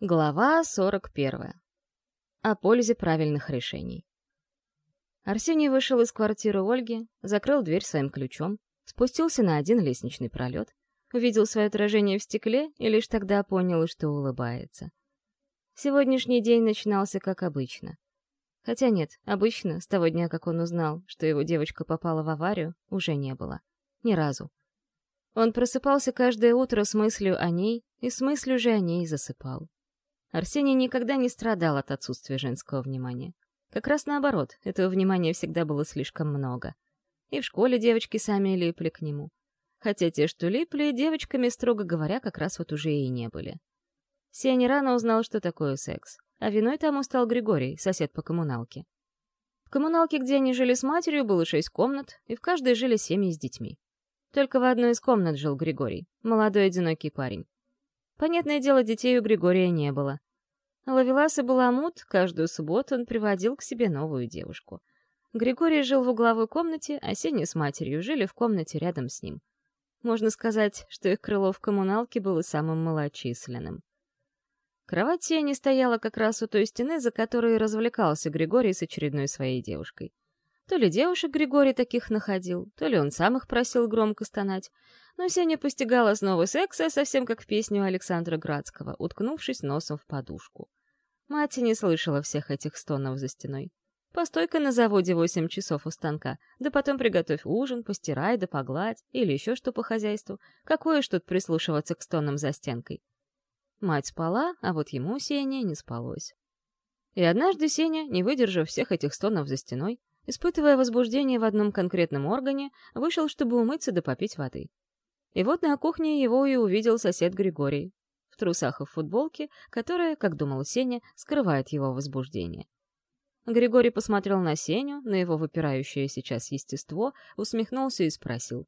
Глава 41. О пользе правильных решений. Арсений вышел из квартиры Ольги, закрыл дверь своим ключом, спустился на один лестничный пролет, увидел свое отражение в стекле и лишь тогда понял, что улыбается. Сегодняшний день начинался как обычно. Хотя нет, обычно, с того дня, как он узнал, что его девочка попала в аварию, уже не было. Ни разу. Он просыпался каждое утро с мыслью о ней и с мыслью же о ней засыпал. Арсений никогда не страдал от отсутствия женского внимания. Как раз наоборот, этого внимания всегда было слишком много. И в школе девочки сами липли к нему. Хотя те, что липли, девочками, строго говоря, как раз вот уже и не были. Сеня рано узнал, что такое секс, а виной тому стал Григорий, сосед по коммуналке. В коммуналке, где они жили с матерью, было шесть комнат, и в каждой жили семьи с детьми. Только в одной из комнат жил Григорий, молодой одинокий парень. Понятное дело, детей у Григория не было. Лавелас и Баламут каждую субботу он приводил к себе новую девушку. Григорий жил в угловой комнате, а Сеня с матерью жили в комнате рядом с ним. Можно сказать, что их крыло в коммуналке было самым малочисленным. Кровать Сени стояла как раз у той стены, за которой развлекался Григорий с очередной своей девушкой. То ли девушек Григорий таких находил, то ли он сам их просил громко стонать, но Сеня постигала снова секса, совсем как в песню Александра Градского, уткнувшись носом в подушку. Мать не слышала всех этих стонов за стеной. Постой-ка на заводе восемь часов у станка, да потом приготовь ужин, постирай да погладь, или еще что по хозяйству. Какое ж тут прислушиваться к стонам за стенкой? Мать спала, а вот ему, Сеня, не спалось. И однажды Сеня, не выдержав всех этих стонов за стеной, испытывая возбуждение в одном конкретном органе, вышел, чтобы умыться да попить воды. И вот на кухне его и увидел сосед Григорий, в трусах и в футболке, которая, как думал Сеня, скрывает его возбуждение. Григорий посмотрел на Сеню, на его выпирающее сейчас естество, усмехнулся и спросил.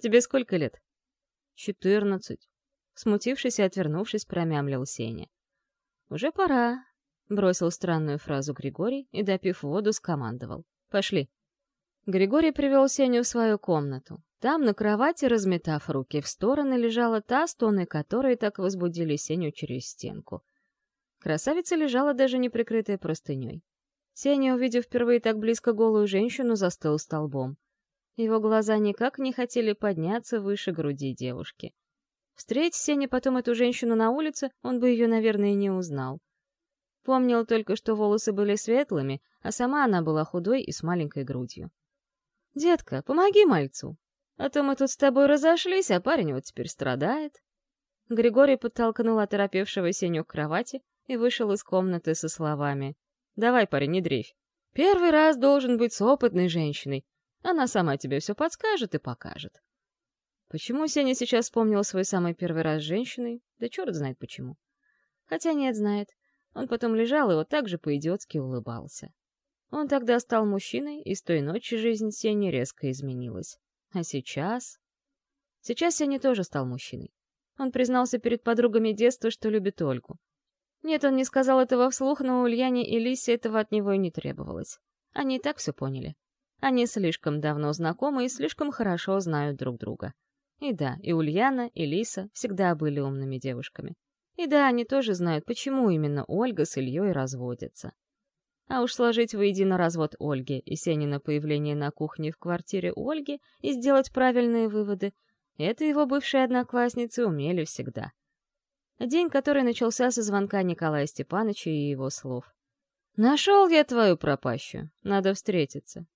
«Тебе сколько лет?» «Четырнадцать». Смутившись и отвернувшись, промямлил Сеня. «Уже пора», — бросил странную фразу Григорий и, допив воду, скомандовал. «Пошли». Григорий привел Сеню в свою комнату. Там, на кровати, разметав руки в стороны, лежала та, стоны которой так возбудили Сеню через стенку. Красавица лежала даже не прикрытая простыней. Сеня, увидев впервые так близко голую женщину, застыл столбом. Его глаза никак не хотели подняться выше груди девушки. Встреть Сеня потом эту женщину на улице, он бы ее, наверное, не узнал. Помнил только, что волосы были светлыми, а сама она была худой и с маленькой грудью. «Детка, помоги мальцу!» А то мы тут с тобой разошлись, а парень вот теперь страдает. Григорий подтолкнул оторопевшего Сеню к кровати и вышел из комнаты со словами. «Давай, парень, не дрейфь. Первый раз должен быть с опытной женщиной. Она сама тебе все подскажет и покажет». Почему Сеня сейчас вспомнил свой самый первый раз с женщиной? Да черт знает почему. Хотя нет, знает. Он потом лежал и вот так же по-идиотски улыбался. Он тогда стал мужчиной, и с той ночи жизнь Сени резко изменилась. А сейчас... Сейчас Сеня тоже стал мужчиной. Он признался перед подругами детства, что любит Ольгу. Нет, он не сказал этого вслух, но Ульяне и Лисе этого от него и не требовалось. Они и так все поняли. Они слишком давно знакомы и слишком хорошо знают друг друга. И да, и Ульяна, и Лиса всегда были умными девушками. И да, они тоже знают, почему именно Ольга с Ильей разводятся. А уж сложить воедино развод Ольги и Сенина появление на кухне в квартире Ольги и сделать правильные выводы — это его бывшие одноклассницы умели всегда. День, который начался со звонка Николая Степановича и его слов. «Нашел я твою пропащую, надо встретиться».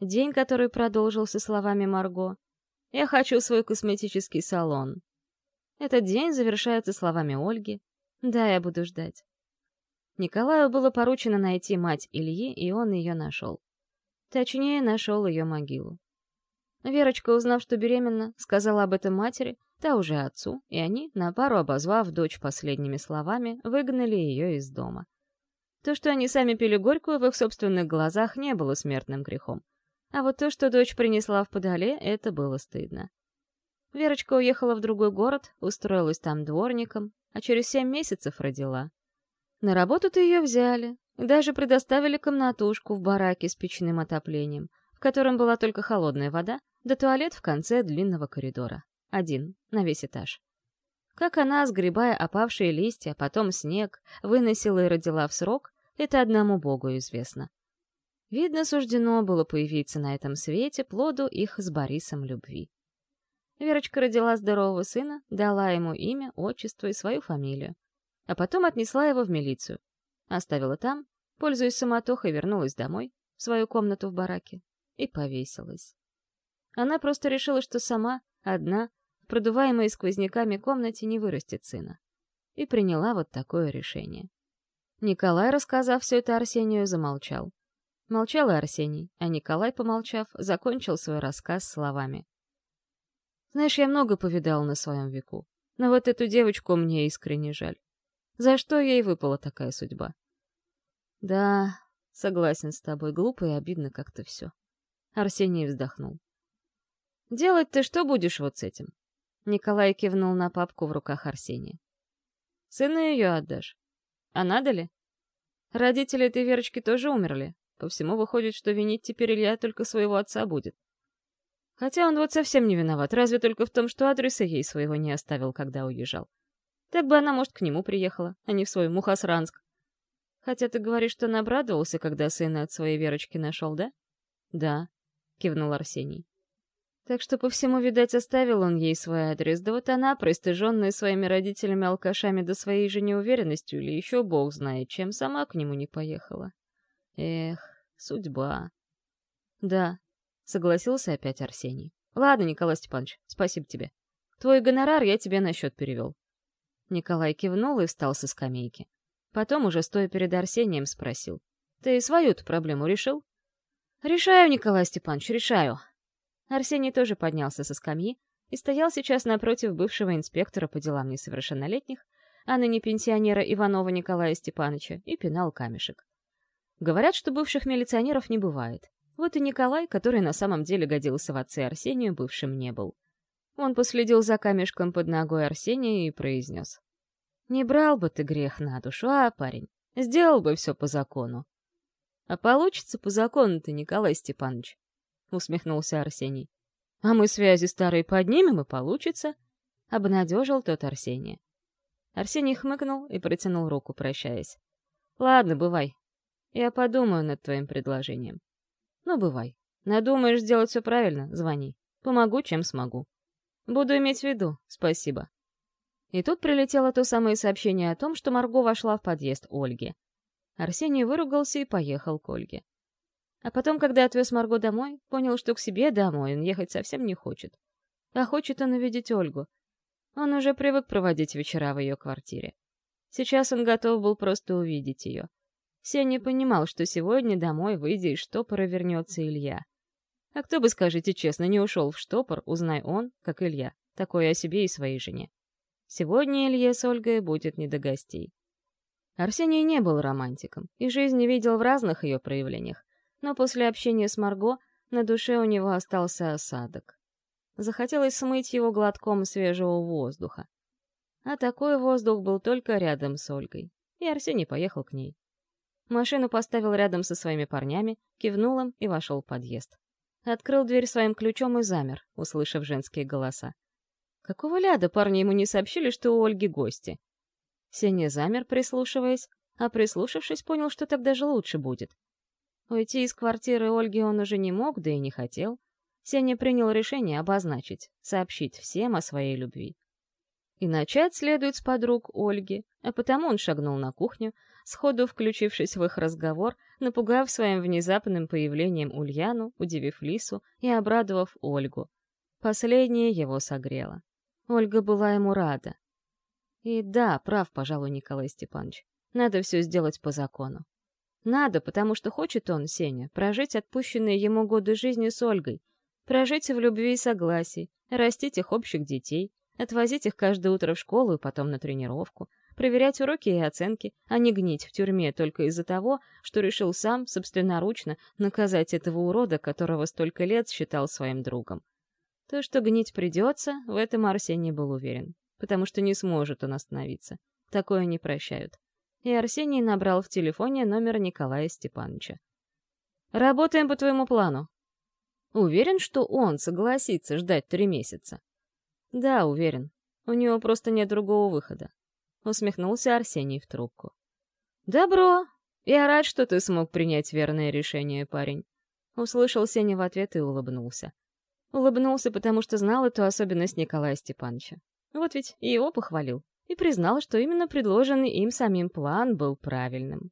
День, который продолжился словами Марго. «Я хочу свой косметический салон». Этот день завершается словами Ольги. «Да, я буду ждать». Николаю было поручено найти мать Ильи, и он ее нашел. Точнее, нашел ее могилу. Верочка, узнав, что беременна, сказала об этом матери, та уже отцу, и они, на пару обозвав дочь последними словами, выгнали ее из дома. То, что они сами пили горькую, в их собственных глазах не было смертным грехом. А вот то, что дочь принесла в подоле, это было стыдно. Верочка уехала в другой город, устроилась там дворником, а через семь месяцев родила. На работу-то ее взяли, даже предоставили комнатушку в бараке с печным отоплением, в котором была только холодная вода, да туалет в конце длинного коридора. Один, на весь этаж. Как она, сгребая опавшие листья, потом снег, выносила и родила в срок, это одному Богу известно. Видно, суждено было появиться на этом свете плоду их с Борисом любви. Верочка родила здорового сына, дала ему имя, отчество и свою фамилию. А потом отнесла его в милицию. Оставила там, пользуясь самотохой, вернулась домой, в свою комнату в бараке, и повесилась. Она просто решила, что сама, одна, в продуваемой сквозняками комнате не вырастет сына. И приняла вот такое решение. Николай, рассказав все это Арсению, замолчал. Молчал и Арсений, а Николай, помолчав, закончил свой рассказ словами. «Знаешь, я много повидал на своем веку, но вот эту девочку мне искренне жаль. За что ей выпала такая судьба?» «Да, согласен с тобой, глупо и обидно как-то все». Арсений вздохнул. «Делать ты что будешь вот с этим?» Николай кивнул на папку в руках Арсения. «Сыну ее отдашь. А надо ли? Родители этой Верочки тоже умерли, по всему выходит, что винить теперь Илья только своего отца будет. Хотя он вот совсем не виноват, разве только в том, что адреса ей своего не оставил, когда уезжал. Так бы она, может, к нему приехала, а не в свой Мухосранск. Хотя ты говоришь, что он обрадовался, когда сына от своей Верочки нашел, да? Да, кивнул Арсений. Так что по всему, видать, оставил он ей свой адрес, да вот она, пристыженная своими родителями-алкашами до своей же неуверенностью или еще бог знает чем, сама к нему не поехала. Эх, судьба. Да, согласился опять Арсений. Ладно, Николай Степанович, спасибо тебе. Твой гонорар я тебе на счет перевел. Николай кивнул и встал со скамейки. Потом, уже стоя перед Арсением, спросил. Ты свою-то проблему решил? Решаю, Николай Степанович, решаю. Арсений тоже поднялся со скамьи и стоял сейчас напротив бывшего инспектора по делам несовершеннолетних, а ныне пенсионера Иванова Николая Степановича, и пинал камешек. Говорят, что бывших милиционеров не бывает. Вот и Николай, который на самом деле годился в отце Арсению, бывшим не был. Он последил за камешком под ногой Арсения и произнес. «Не брал бы ты грех на душу, а, парень? Сделал бы все по закону». «А получится по закону-то, Николай Степанович?» — усмехнулся Арсений. «А мы связи старые поднимем, и получится», — обнадежил тот Арсения. Арсений хмыкнул и протянул руку, прощаясь. «Ладно, бывай, я подумаю над твоим предложением. Ну, бывай. Надумаешь сделать все правильно, звони. Помогу, чем смогу. Буду иметь в виду, спасибо. И тут прилетело то самое сообщение о том, что Марго вошла в подъезд Ольги. Арсений выругался и поехал к Ольге. А потом, когда отвез Марго домой, понял, что к себе домой он ехать совсем не хочет. А хочет он увидеть Ольгу. Он уже привык проводить вечера в ее квартире. Сейчас он готов был просто увидеть ее. Сеня понимал, что сегодня домой, выйдя из штопора, вернется Илья. А кто бы, скажите честно, не ушел в штопор, узнай он, как Илья, такой о себе и своей жене. Сегодня Илье с Ольгой будет не до гостей. Арсений не был романтиком, и жизнь видел в разных ее проявлениях, но после общения с Марго на душе у него остался осадок. Захотелось смыть его глотком свежего воздуха. А такой воздух был только рядом с Ольгой, и Арсений поехал к ней. Машину поставил рядом со своими парнями, кивнул им и вошел в подъезд. Открыл дверь своим ключом и замер, услышав женские голоса. Какого ляда парни ему не сообщили, что у Ольги гости? Сеня замер, прислушиваясь, а прислушавшись, понял, что так даже лучше будет. Уйти из квартиры Ольги он уже не мог, да и не хотел. Сеня принял решение обозначить, сообщить всем о своей любви. И начать следует с подруг Ольги, а потому он шагнул на кухню, сходу включившись в их разговор, напугав своим внезапным появлением Ульяну, удивив Лису и обрадовав Ольгу. Последнее его согрело. Ольга была ему рада. И да, прав, пожалуй, Николай Степанович. Надо все сделать по закону. Надо, потому что хочет он, Сеня, прожить отпущенные ему годы жизни с Ольгой, прожить в любви и согласии, растить их общих детей, отвозить их каждое утро в школу и потом на тренировку, проверять уроки и оценки, а не гнить в тюрьме только из-за того, что решил сам, собственноручно, наказать этого урода, которого столько лет считал своим другом. То, что гнить придется, в этом Арсений был уверен, потому что не сможет он остановиться. Такое не прощают. И Арсений набрал в телефоне номер Николая Степановича. «Работаем по твоему плану». Уверен, что он согласится ждать три месяца. Да, уверен. У него просто нет другого выхода. Усмехнулся Арсений в трубку. «Добро. Я рад, что ты смог принять верное решение, парень». Услышал Сеня в ответ и улыбнулся. Улыбнулся, потому что знал эту особенность Николая Степановича. Вот ведь и его похвалил. И признал, что именно предложенный им самим план был правильным.